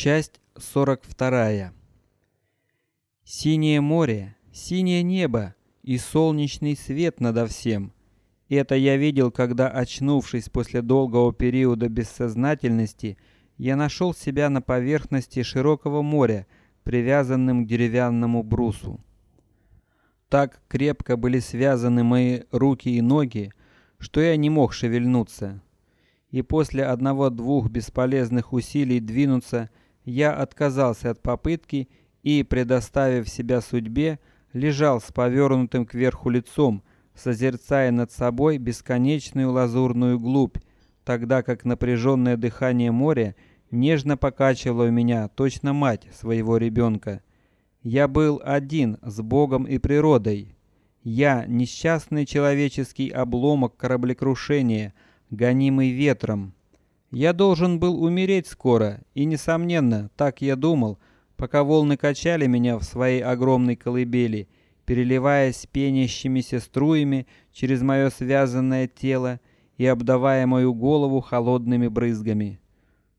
Часть сорок вторая. Синее море, синее небо и солнечный свет надо всем. Это я видел, когда, очнувшись после долгого периода бессознательности, я нашел себя на поверхности широкого моря, привязанным к деревянному брусу. Так крепко были связаны мои руки и ноги, что я не мог шевельнуться. И после одного-двух бесполезных усилий двинуться, я отказался от попытки и, предоставив себя судьбе, лежал с повернутым кверху лицом, созерцая над собой бесконечную лазурную глубь, тогда как напряженное дыхание моря нежно покачивало меня, точно мать своего ребенка. Я был один с Богом и природой. Я несчастный человеческий обломок кораблекрушения, гонимый ветром. Я должен был умереть скоро, и несомненно, так я думал, пока волны качали меня в своей огромной колыбели, переливаясь пенящимися струями через мое связанное тело и обдавая мою голову холодными брызгами.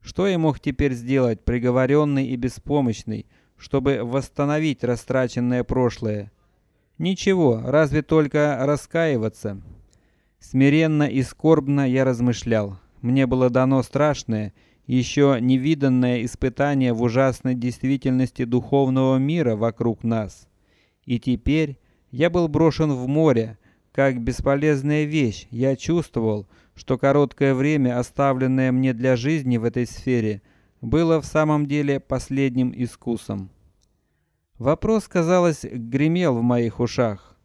Что я мог теперь сделать, приговоренный и беспомощный, чтобы восстановить растраченное прошлое? Ничего, разве только раскаиваться. Смиренно и скорбно я размышлял. Мне было дано страшное, еще невиданное испытание в ужасной действительности духовного мира вокруг нас. И теперь я был брошен в море, как бесполезная вещь. Я чувствовал, что короткое время, оставленное мне для жизни в этой сфере, было в самом деле последним искусом. Вопрос, казалось, гремел в моих ушах.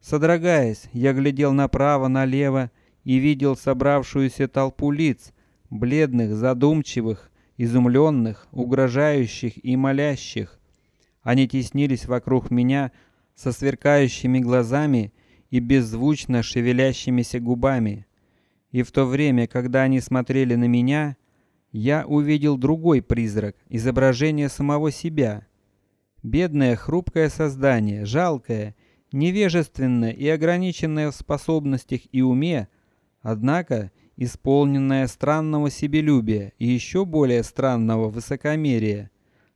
Содрогаясь, я глядел направо, налево и видел собравшуюся толпу лиц, бледных, задумчивых, изумленных, угрожающих и молящих. Они теснились вокруг меня со сверкающими глазами и беззвучно шевелящимися губами. И в то время, когда они смотрели на меня, я увидел другой призрак, изображение самого себя. Бедное хрупкое создание, жалкое, невежественное и ограниченное в способностях и уме, однако исполненная странного себелюбия и еще более странного высокомерия.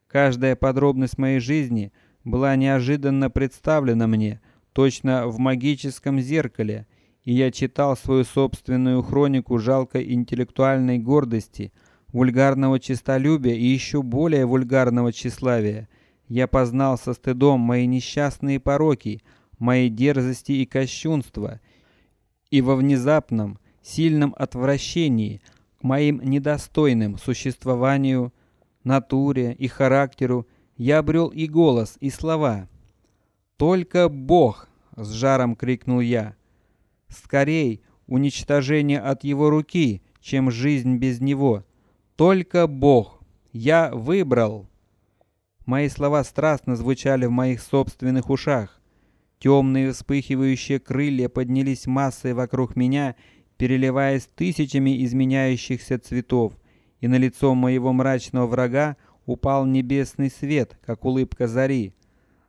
Каждая подробность моей жизни была неожиданно представлена мне, точно в магическом зеркале, и я читал свою собственную хронику жалкой интеллектуальной гордости, вульгарного честолюбия и еще более вульгарного тщеславия. Я познал со стыдом мои несчастные пороки, мои дерзости и кощунства, и во внезапном сильном отвращении к моим недостойным существованию, натуре и характеру я обрел и голос, и слова. Только Бог, с жаром крикнул я, скорей уничтожение от Его руки, чем жизнь без Него. Только Бог, я выбрал. Мои слова страстно звучали в моих собственных ушах. Темные вспыхивающие крылья поднялись массой вокруг меня переливаясь тысячами изменяющихся цветов, и на лицо моего мрачного врага упал небесный свет, как улыбка зари.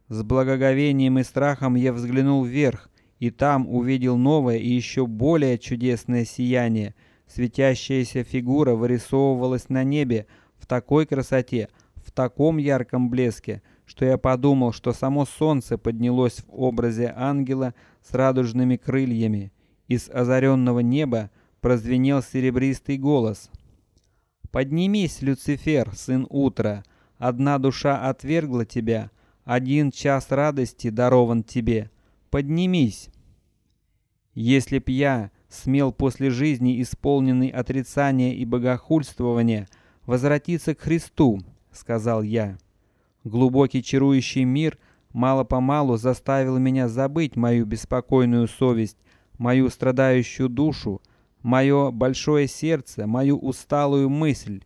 С благоговением и страхом я взглянул вверх, и там увидел новое и еще более чудесное сияние. Светящаяся фигура вырисовывалась на небе в такой красоте, в таком ярком блеске, что я подумал, что само солнце поднялось в образе ангела с радужными крыльями. Из озаренного неба прозвенел серебристый голос: "Поднимись, Люцифер, сын утра! Одна душа отвергла тебя, один час радости дарован тебе. Поднимись!" Если б я смел после жизни, исполненной отрицания и богохульствования, возвратиться к Христу, сказал я. Глубокий чарующий мир мало по малу заставил меня забыть мою беспокойную совесть мою страдающую душу, мое большое сердце, мою усталую мысль.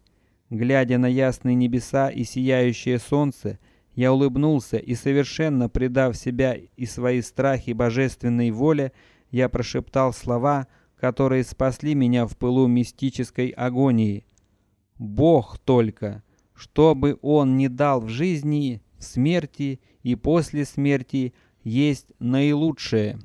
Глядя на ясные небеса и сияющее солнце, я улыбнулся и совершенно предав себя и свои страхи божественной воле, я прошептал слова, которые спасли меня в пылу мистической агонии. Бог только, чтобы Он не дал в жизни, в смерти и после смерти, есть наилучшее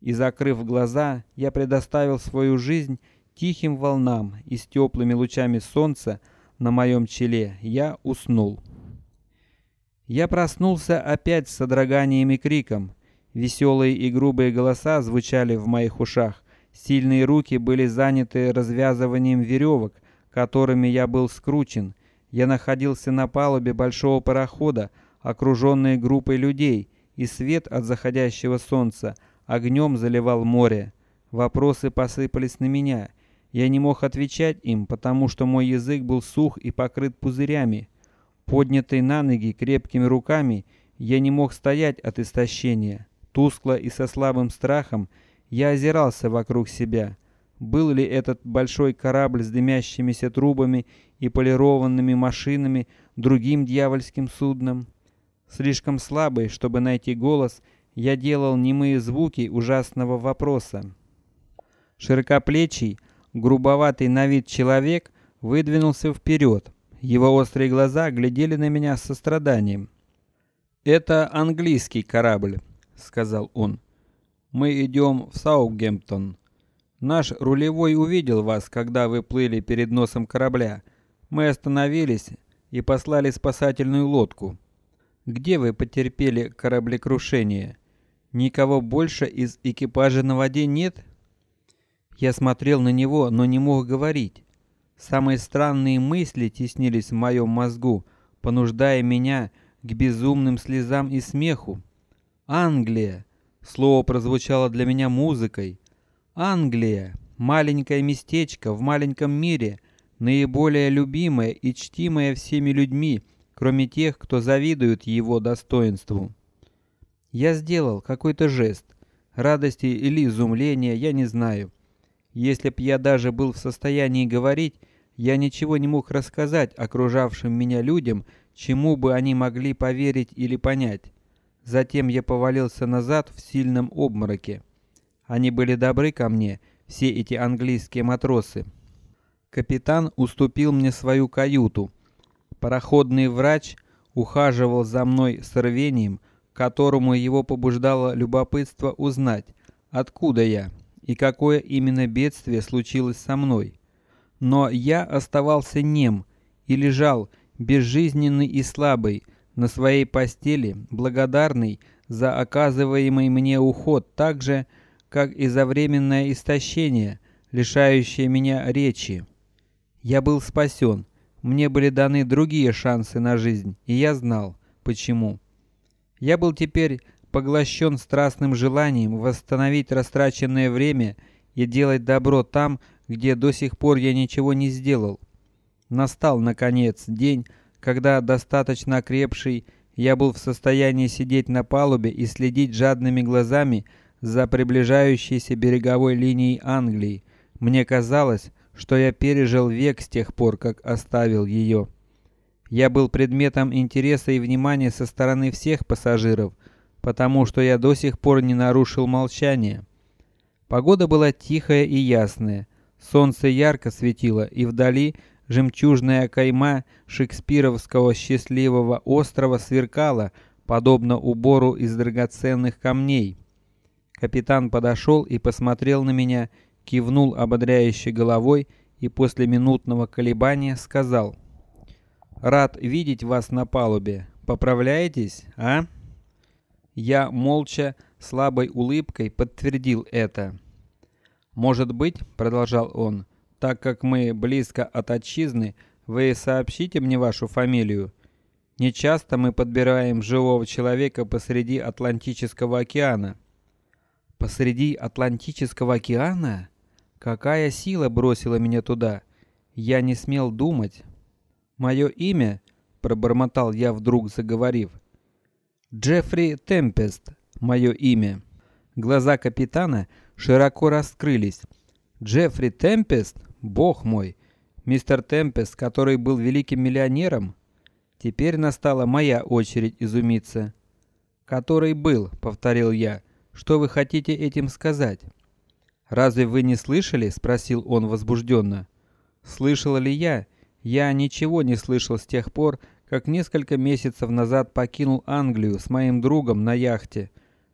и закрыв глаза, я предоставил свою жизнь тихим волнам и с теплыми лучами солнца на моем челе, я уснул. Я проснулся опять с содроганием и криком. Веселые и грубые голоса звучали в моих ушах. Сильные руки были заняты развязыванием веревок, которыми я был скручен. Я находился на палубе большого парохода, окруженный группой людей, и свет от заходящего солнца огнем заливал море. Вопросы посыпались на меня. Я не мог отвечать им, потому что мой язык был сух и покрыт пузырями. Поднятый на ноги крепкими руками, я не мог стоять от истощения. Тускло и со слабым страхом я озирался вокруг себя. Был ли этот большой корабль с дымящимися трубами и полированными машинами другим дьявольским судном? Слишком слабый, чтобы найти голос, я делал немые звуки ужасного вопроса. Широкоплечий, грубоватый на вид человек выдвинулся вперед. Его острые глаза глядели на меня с состраданием. Это английский корабль, сказал он. Мы идем в Саутгемптон. Наш рулевой увидел вас, когда вы плыли перед носом корабля. Мы остановились и послали спасательную лодку. Где вы потерпели кораблекрушение? Никого больше из экипажа на воде нет? Я смотрел на него, но не мог говорить. Самые странные мысли теснились в моем мозгу, понуждая меня к безумным слезам и смеху. Англия. Слово прозвучало для меня музыкой. Англия, маленькое местечко в маленьком мире, наиболее любимое и чтимое всеми людьми, кроме тех, кто завидует его достоинству. Я сделал какой-то жест, радости или изумления, я не знаю. Если б я даже был в состоянии говорить, я ничего не мог рассказать окружавшим меня людям, чему бы они могли поверить или понять. Затем я повалился назад в сильном обмороке. Они были добры ко мне, все эти английские матросы. Капитан уступил мне свою каюту. Пароходный врач ухаживал за мной с рвением, которому его побуждало любопытство узнать, откуда я и какое именно бедствие случилось со мной но я оставался нем и лежал безжизненный и слабый на своей постели, благодарный за оказываемый мне уход, так же, как и за временное истощение, лишающее меня речи. Я был спасен, мне были даны другие шансы на жизнь, и я знал, почему. Я был теперь поглощен страстным желанием восстановить растраченное время и делать добро там, где до сих пор я ничего не сделал. Настал наконец день, когда достаточно крепший я был в состоянии сидеть на палубе и следить жадными глазами за приближающейся береговой линией Англии. Мне казалось, что я пережил век с тех пор, как оставил ее. Я был предметом интереса и внимания со стороны всех пассажиров, потому что я до сих пор не нарушил молчания. Погода была тихая и ясная. Солнце ярко светило, и вдали жемчужная кайма шекспировского счастливого острова сверкала, подобно убору из драгоценных камней. Капитан подошел и посмотрел на меня, кивнул ободряюще головой и после минутного колебания сказал: "Рад видеть вас на палубе. Поправляетесь, а?" Я молча, слабой улыбкой подтвердил это. Может быть, продолжал он, так как мы близко от отчизны, вы сообщите мне вашу фамилию. Не часто мы подбираем живого человека посреди Атлантического океана. Посреди Атлантического океана? Какая сила бросила меня туда? Я не смел думать. Мое имя, пробормотал я вдруг, заговорив. Джеффри Темпест, мое имя. Глаза капитана широко раскрылись. Джеффри Темпест, бог мой, мистер Темпест, который был великим миллионером. Теперь настала моя очередь изумиться. Который был, повторил я. Что вы хотите этим сказать? Разве вы не слышали? спросил он возбужденно. Слышал ли я? Я ничего не слышал с тех пор, как несколько месяцев назад покинул Англию с моим другом на яхте.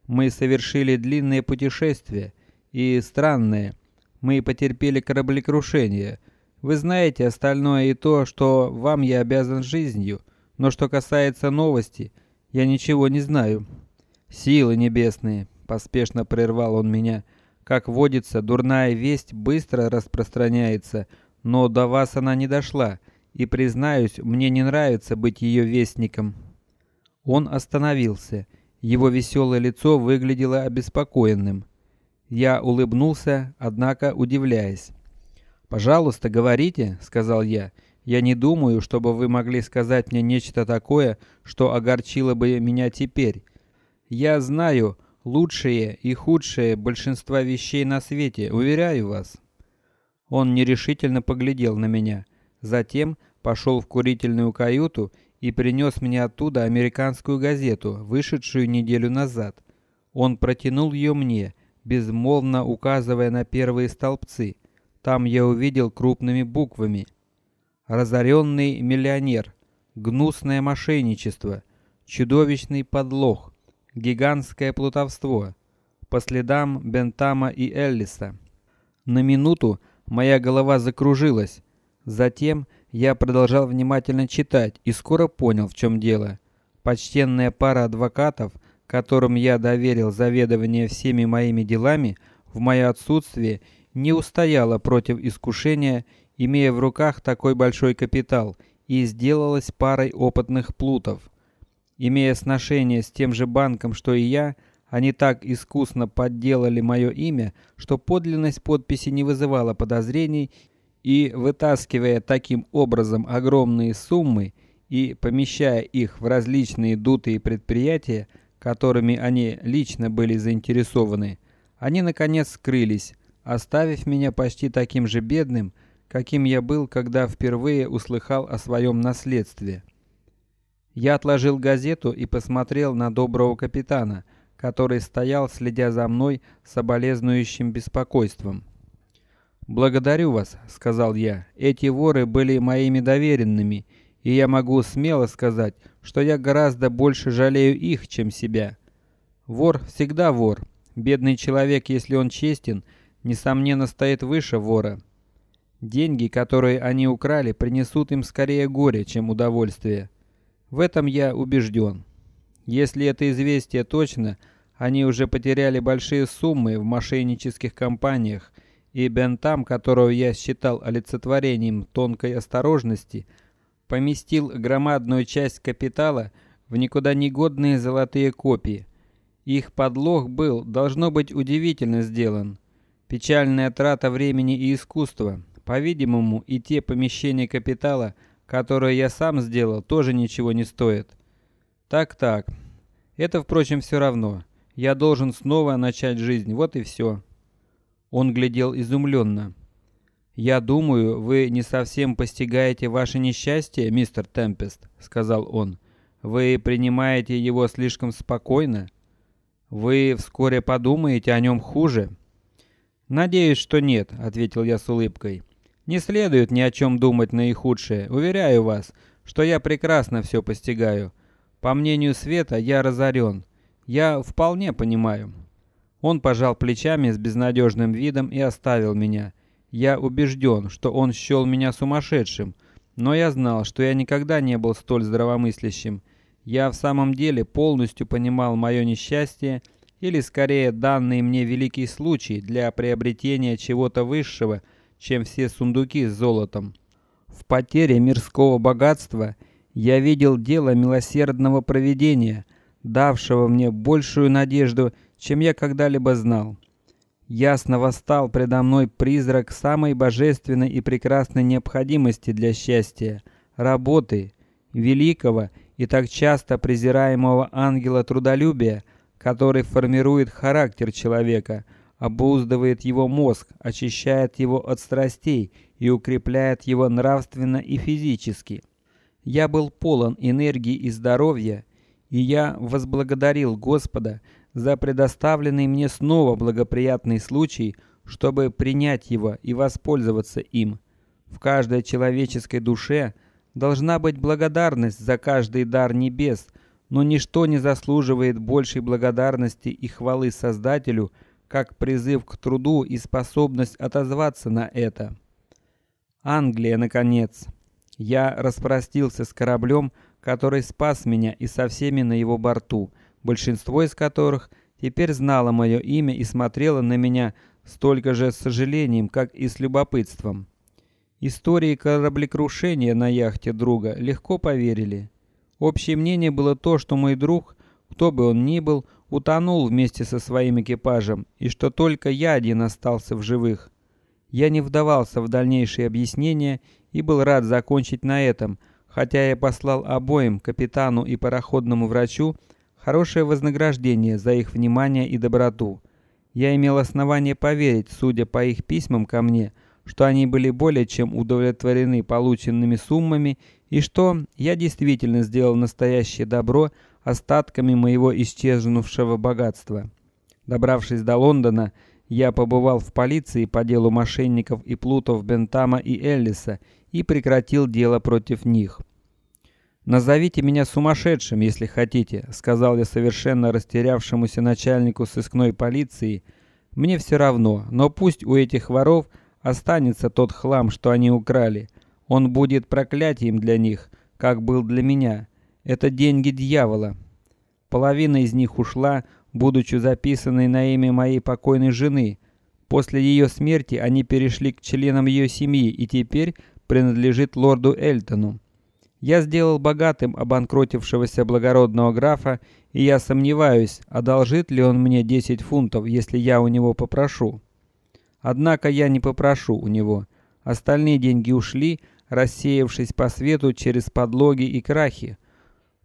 Мы совершили длинное путешествие и странное. Мы потерпели кораблекрушение. Вы знаете остальное и то, что вам я обязан жизнью, но что касается новости, я ничего не знаю. Силы небесные, поспешно прервал он меня. Как водится, дурная весть быстро распространяется, но до вас она не дошла, и признаюсь, мне не нравится быть ее вестником. Он остановился. Его веселое лицо выглядело обеспокоенным. Я улыбнулся, однако удивляясь. Пожалуйста, говорите, сказал я. Я не думаю, чтобы вы могли сказать мне нечто такое, что огорчило бы меня теперь. Я знаю, лучшие и худшие большинства вещей на свете, уверяю вас. Он нерешительно поглядел на меня, затем пошел в курительную каюту и принес мне оттуда американскую газету, вышедшую неделю назад. Он протянул ее мне, безмолвно указывая на первые столбцы. Там я увидел крупными буквами: разоренный миллионер, гнусное мошенничество, чудовищный подлог, гигантское плутовство по следам Бентама и Эллиса. На минуту моя голова закружилась. Затем я продолжал внимательно читать и скоро понял, в чем дело. Почтенная пара адвокатов, которым я доверил заведование всеми моими делами, в мое отсутствие не устояла против искушения, имея в руках такой большой капитал, и сделалась парой опытных плутов. Имея сношение с тем же банком, что и я, они так искусно подделали мое имя, что подлинность подписи не вызывала подозрений, и вытаскивая таким образом огромные суммы и помещая их в различные дутые предприятия, которыми они лично были заинтересованы, они наконец скрылись, оставив меня почти таким же бедным, каким я был, когда впервые услыхал о своем наследстве. Я отложил газету и посмотрел на доброго капитана, который стоял, следя за мной с соболезнующим беспокойством. Благодарю вас, сказал я. Эти воры были моими доверенными, и я могу смело сказать, что я гораздо больше жалею их, чем себя. Вор всегда вор. Бедный человек, если он честен, несомненно стоит выше вора. Деньги, которые они украли, принесут им скорее горе, чем удовольствие. В этом я убежден. Если это известие точно, они уже потеряли большие суммы в мошеннических компаниях, и Бентам, которого я считал олицетворением тонкой осторожности, поместил громадную часть капитала в никуда не годные золотые копии. Их подлог был, должно быть, удивительно сделан. Печальная трата времени и искусства. По-видимому, и те помещения капитала, которые я сам сделал, тоже ничего не стоят. Так-так. Это, впрочем, все равно. Я должен снова начать жизнь. Вот и все. Он глядел изумленно. Я думаю, вы не совсем постигаете ваше несчастье, мистер Темпест, сказал он. Вы принимаете его слишком спокойно. Вы вскоре подумаете о нем хуже. Надеюсь, что нет, ответил я с улыбкой. Не следует ни о чем думать наихудшее. Уверяю вас, что я прекрасно все постигаю. По мнению Света, я разорен. Я вполне понимаю. Он пожал плечами с безнадежным видом и оставил меня. Я убежден, что он счел меня сумасшедшим, но я знал, что я никогда не был столь здравомыслящим. Я в самом деле полностью понимал мое несчастье или скорее данный мне великий случай для приобретения чего-то высшего, чем все сундуки с золотом. В потере мирского богатства я видел дело милосердного провидения, давшего мне большую надежду, чем я когда-либо знал. Ясно восстал предо мной призрак самой божественной и прекрасной необходимости для счастья работы, великого и так часто презираемого ангела трудолюбия, который формирует характер человека, обуздывает его мозг, очищает его от страстей и укрепляет его нравственно и физически. Я был полон энергии и здоровья, и я возблагодарил Господа за предоставленный мне снова благоприятный случай, чтобы принять его и воспользоваться им. В каждой человеческой душе должна быть благодарность за каждый дар небес, но ничто не заслуживает большей благодарности и хвалы Создателю, как призыв к труду и способность отозваться на это. Англия, наконец. Я распростился с кораблем, который спас меня и со всеми на его борту, большинство из которых теперь знало мое имя и смотрело на меня столько же с сожалением, как и с любопытством. Истории кораблекрушения на яхте друга легко поверили. Общее мнение было то, что мой друг, кто бы он ни был, утонул вместе со своим экипажем, и что только я один остался в живых. Я не вдавался в дальнейшие объяснения и был рад закончить на этом, хотя я послал обоим, капитану и пароходному врачу, хорошее вознаграждение за их внимание и доброту. Я имел основание поверить, судя по их письмам ко мне, что они были более чем удовлетворены полученными суммами и что я действительно сделал настоящее добро остатками моего исчезнувшего богатства. Добравшись до Лондона, я побывал в полиции по делу мошенников и плутов Бентама и Эллиса и прекратил дело против них. Назовите меня сумасшедшим, если хотите, сказал я совершенно растерявшемуся начальнику сыскной полиции. Мне все равно, но пусть у этих воров останется тот хлам, что они украли. Он будет проклятием для них, как был для меня. Это деньги дьявола. Половина из них ушла, будучи записанной на имя моей покойной жены. После ее смерти они перешли к членам ее семьи и теперь принадлежит лорду Эльтону. Я сделал богатым обанкротившегося благородного графа, и я сомневаюсь, одолжит ли он мне 10 фунтов, если я у него попрошу. Однако я не попрошу у него. Остальные деньги ушли, рассеявшись по свету через подлоги и крахи.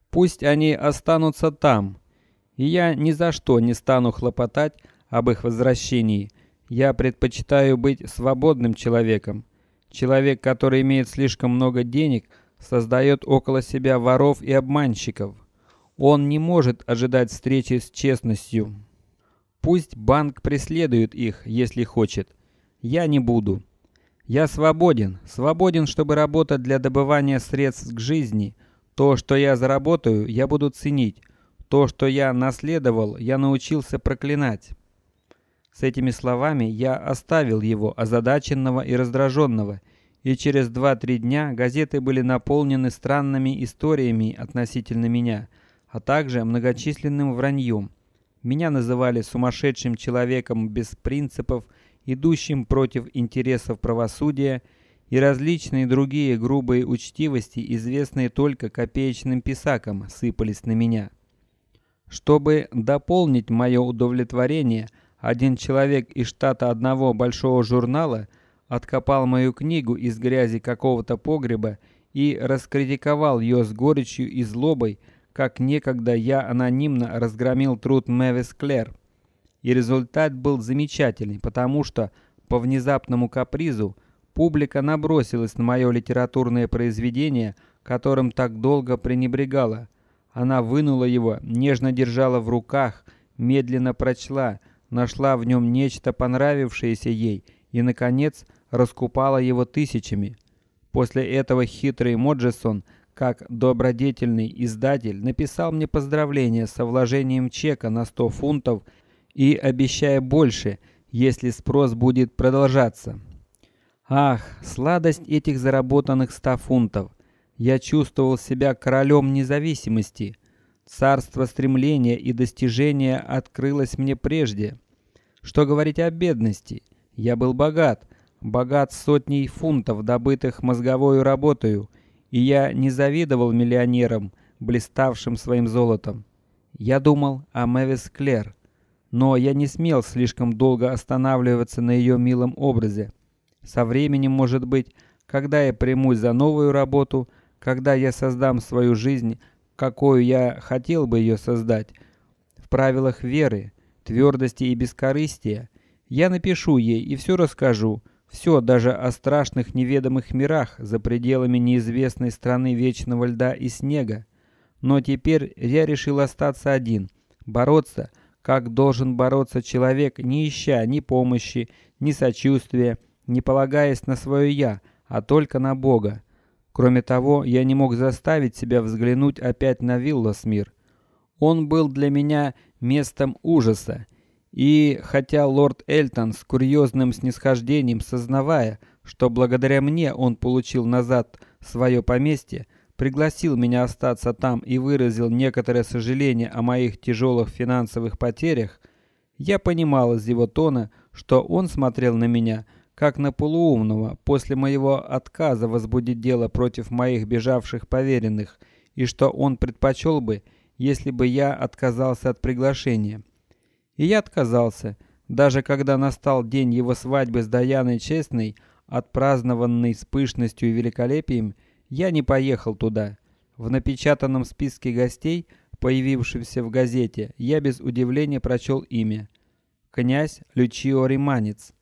Пусть они останутся там, и я ни за что не стану хлопотать об их возвращении. Я предпочитаю быть свободным человеком. Человек, который имеет слишком много денег, создает около себя воров и обманщиков. Он не может ожидать встречи с честностью. Пусть банк преследует их, если хочет. Я не буду. Я свободен, свободен, чтобы работать для добывания средств к жизни. То, что я заработаю, я буду ценить. То, что я наследовал, я научился проклинать. С этими словами я оставил его озадаченного и раздраженного, и через два-три дня газеты были наполнены странными историями относительно меня, а также многочисленным враньем. Меня называли сумасшедшим человеком без принципов идущим против интересов правосудия, и различные другие грубые учтивости, известные только копеечным писакам, сыпались на меня. Чтобы дополнить мое удовлетворение, один человек из штата одного большого журнала откопал мою книгу из грязи какого-то погреба и раскритиковал ее с горечью и злобой, как некогда я анонимно разгромил труд Мэвис Клэр. И результат был замечательный, потому что по внезапному капризу публика набросилась на мое литературное произведение, которым так долго пренебрегала. Она вынула его, нежно держала в руках, медленно прочла, нашла в нем нечто понравившееся ей и, наконец, раскупала его тысячами. После этого хитрый Моджесон, как добродетельный издатель, написал мне поздравление со вложением чека на сто фунтов и обещая больше, если спрос будет продолжаться. Ах, сладость этих заработанных ста фунтов! Я чувствовал себя королем независимости. Царство стремления и достижения открылось мне прежде. Что говорить о бедности? Я был богат, богат сотней фунтов, добытых мозговой работой, и я не завидовал миллионерам, блиставшим своим золотом. Я думал о Мэвис Клэр, но я не смел слишком долго останавливаться на ее милом образе. Со временем, может быть, когда я примусь за новую работу, когда я создам свою жизнь, какую я хотел бы ее создать, в правилах веры, твердости и бескорыстия, я напишу ей и все расскажу, все даже о страшных неведомых мирах за пределами неизвестной страны вечного льда и снега. Но теперь я решил остаться один, бороться как должен бороться человек, не ища ни помощи, ни сочувствия, не полагаясь на свое я, а только на Бога. Кроме того, я не мог заставить себя взглянуть опять на Вилласмир. Он был для меня местом ужаса, и хотя лорд Эльтон с курьезным снисхождением, сознавая, что благодаря мне он получил назад свое поместье, пригласил меня остаться там и выразил некоторое сожаление о моих тяжелых финансовых потерях, я понимал из его тона, что он смотрел на меня как на полуумного после моего отказа возбудить дело против моих бежавших поверенных, и что он предпочел бы, если бы я отказался от приглашения. И я отказался, даже когда настал день его свадьбы с Даяной Честной, отпразднованный с пышностью и великолепием, я не поехал туда. В напечатанном списке гостей, появившемся в газете, я без удивления прочел имя: князь Лючио Риманец.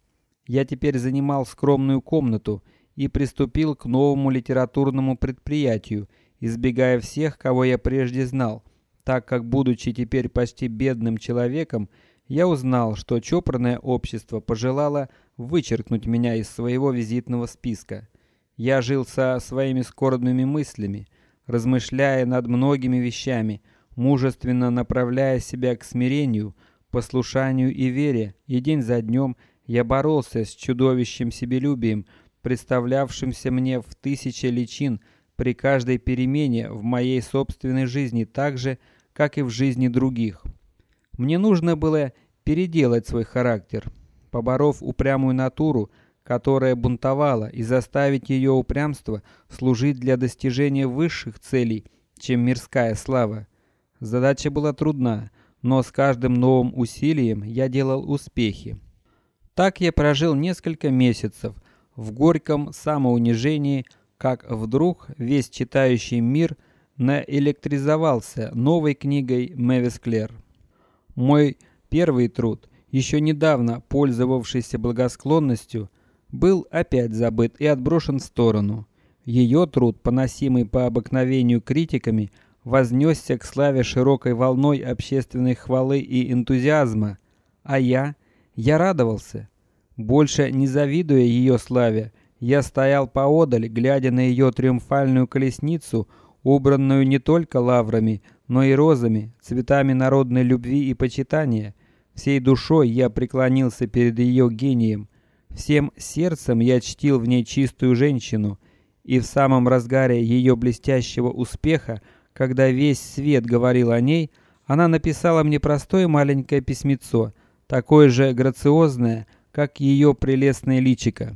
Я теперь занимал скромную комнату и приступил к новому литературному предприятию, избегая всех, кого я прежде знал, так как будучи теперь почти бедным человеком, я узнал, что чопорное общество пожелало вычеркнуть меня из своего визитного списка. Я жил со своими скорбными мыслями, размышляя над многими вещами, мужественно направляя себя к смирению, послушанию и вере, и день за днем я боролся с чудовищем себелюбием, представлявшимся мне в тысяче личин при каждой перемене в моей собственной жизни, так же, как и в жизни других. Мне нужно было переделать свой характер, поборов упрямую натуру, которая бунтовала, и заставить ее упрямство служить для достижения высших целей, чем мирская слава. Задача была трудна, но с каждым новым усилием я делал успехи. Так я прожил несколько месяцев в горьком самоунижении, как вдруг весь читающий мир наэлектризовался новой книгой Мэвис Клэр. Мой первый труд, еще недавно пользовавшийся благосклонностью, был опять забыт и отброшен в сторону. Ее труд, поносимый по обыкновению критиками, вознесся к славе широкой волной общественной хвалы и энтузиазма, а я, я радовался, больше не завидуя ее славе, я стоял поодаль, глядя на ее триумфальную колесницу, убранную не только лаврами, но и розами, цветами народной любви и почитания. Всей душой я преклонился перед ее гением, всем сердцем я чтил в ней чистую женщину, и в самом разгаре ее блестящего успеха когда весь свет говорил о ней, она написала мне простое маленькое письмецо, такое же грациозное, как ее прелестное личико.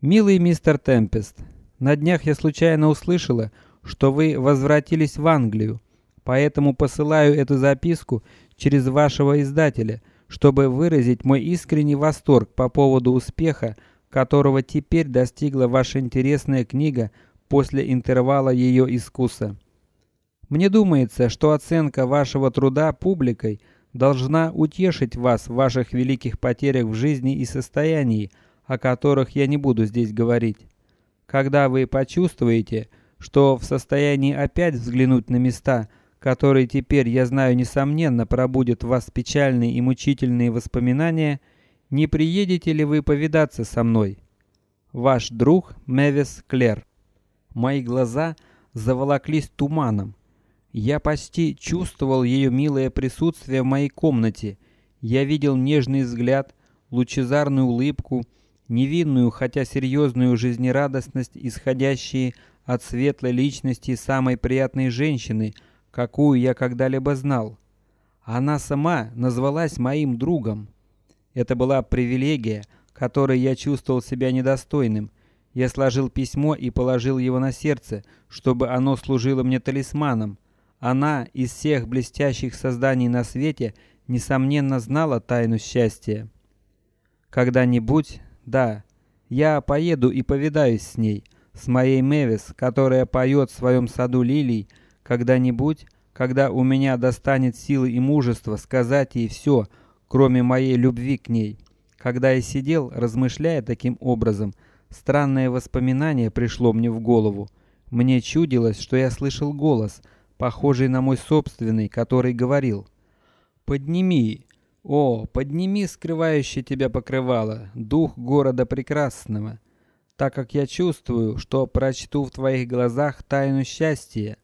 Милый мистер Темпест, на днях я случайно услышала, что вы возвратились в Англию, поэтому посылаю эту записку через вашего издателя, чтобы выразить мой искренний восторг по поводу успеха, которого теперь достигла ваша интересная книга после интервала ее искуса. Мне думается, что оценка вашего труда публикой должна утешить вас в ваших великих потерях в жизни и состоянии, о которых я не буду здесь говорить. Когда вы почувствуете, что в состоянии опять взглянуть на места, которые теперь, я знаю, несомненно пробудят в вас печальные и мучительные воспоминания, не приедете ли вы повидаться со мной? Ваш друг Мэвис Клер. Мои глаза заволоклись туманом. Я почти чувствовал ее милое присутствие в моей комнате. Я видел нежный взгляд, лучезарную улыбку, невинную, хотя серьезную жизнерадостность, исходящие от светлой личности самой приятной женщины, какую я когда-либо знал. Она сама назвалась моим другом. Это была привилегия, которой я чувствовал себя недостойным. Я сложил письмо и положил его на сердце, чтобы оно служило мне талисманом. Она из всех блестящих созданий на свете несомненно знала тайну счастья. Когда-нибудь, да, я поеду и повидаюсь с ней, с моей Мэвис, которая поет в своем саду лилий. Когда-нибудь, когда у меня достанет силы и мужества сказать ей все, кроме моей любви к ней. Когда я сидел, размышляя таким образом, странное воспоминание пришло мне в голову. Мне чудилось, что я слышал голос похожий на мой собственный, который говорил: "Подними, о, подними скрывающее тебя покрывало, дух города прекрасного, так как я чувствую, что прочту в твоих глазах тайну счастья".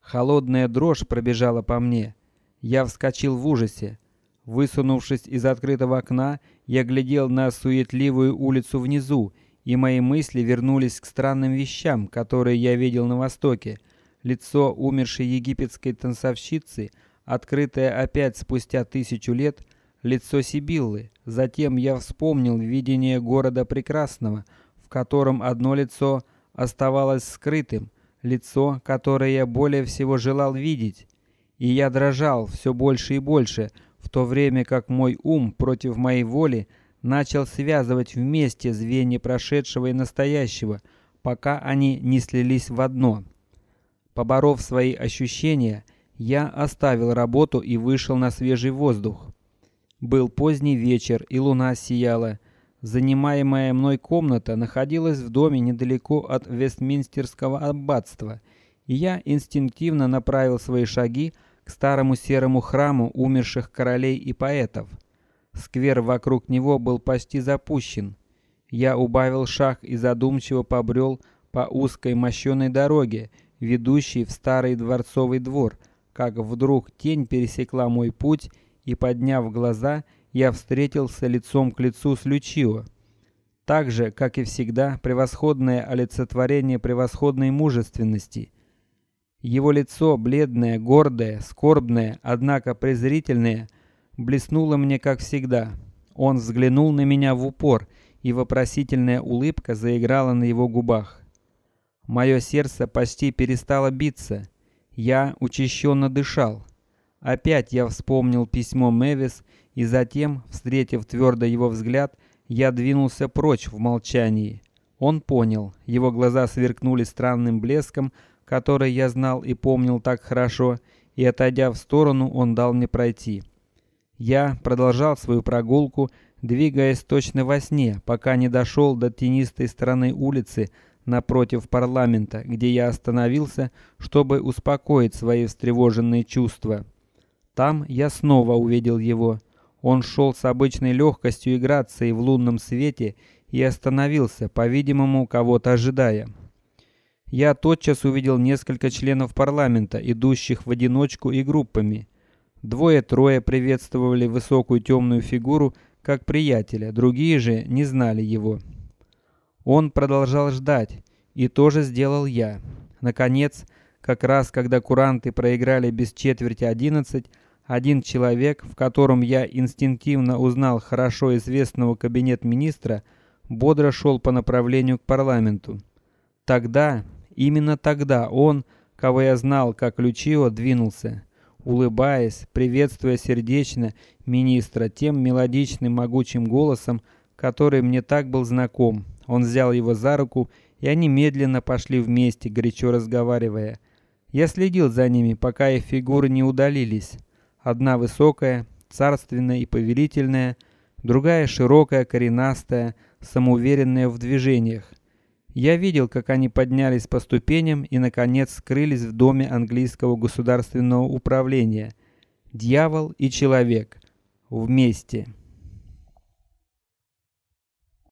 Холодная дрожь пробежала по мне. Я вскочил в ужасе. Высунувшись из открытого окна, я глядел на суетливую улицу внизу и мои мысли вернулись к странным вещам, которые я видел на востоке. Лицо умершей египетской танцовщицы, открытое опять спустя тысячу лет, лицо Сибиллы. Затем я вспомнил видение города прекрасного, в котором одно лицо оставалось скрытым, лицо, которое я более всего желал видеть, и я дрожал все больше и больше, в то время как мой ум против моей воли начал связывать вместе звенья прошедшего и настоящего, пока они не слились в одно. Поборов свои ощущения, я оставил работу и вышел на свежий воздух. Был поздний вечер, и луна сияла. Занимаемая мной комната находилась в доме недалеко от Вестминстерского аббатства, и я инстинктивно направил свои шаги к старому серому храму умерших королей и поэтов. Сквер вокруг него был почти запущен. Я убавил шаг и задумчиво побрел по узкой мощеной дороге, ведущей в старый дворцовый двор, как вдруг тень пересекла мой путь, и подняв глаза, я встретился лицом к лицу с Лючио. Так же, как и всегда, превосходное олицетворение превосходной мужественности. Его лицо бледное, гордое, скорбное, однако презрительное, блеснуло мне как всегда. Он взглянул на меня в упор, и вопросительная улыбка заиграла на его губах. Мое сердце почти перестало биться. Я учащенно дышал. Опять я вспомнил письмо Мэвис, и затем, встретив твердо его взгляд, я двинулся прочь в молчании. Он понял. Его глаза сверкнули странным блеском, который я знал и помнил так хорошо, и отойдя в сторону, он дал мне пройти. Я продолжал свою прогулку, двигаясь точно во сне, пока не дошел до тенистой стороны улицы напротив парламента, где я остановился, чтобы успокоить свои встревоженные чувства. Там я снова увидел его. Он шел с обычной легкостью и грацией в лунном свете и остановился, по-видимому, кого-то ожидая. Я тотчас увидел несколько членов парламента, идущих в одиночку и группами. Двое-трое приветствовали высокую темную фигуру как приятеля, другие же не знали его. Он продолжал ждать, и тоже сделал я. Наконец, как раз когда куранты проиграли без четверти одиннадцать, один человек, в котором я инстинктивно узнал хорошо известного кабинет министра, бодро шел по направлению к парламенту. Тогда, именно тогда он, кого я знал как Лючио, двинулся улыбаясь, приветствуя сердечно министра тем мелодичным могучим голосом, который мне так был знаком. Он взял его за руку, и они медленно пошли вместе, горячо разговаривая. Я следил за ними, пока их фигуры не удалились. Одна высокая, царственная и повелительная, другая широкая, коренастая, самоуверенная в движениях. Я видел, как они поднялись по ступеням и наконец скрылись в доме английского государственного управления. Дьявол и человек вместе.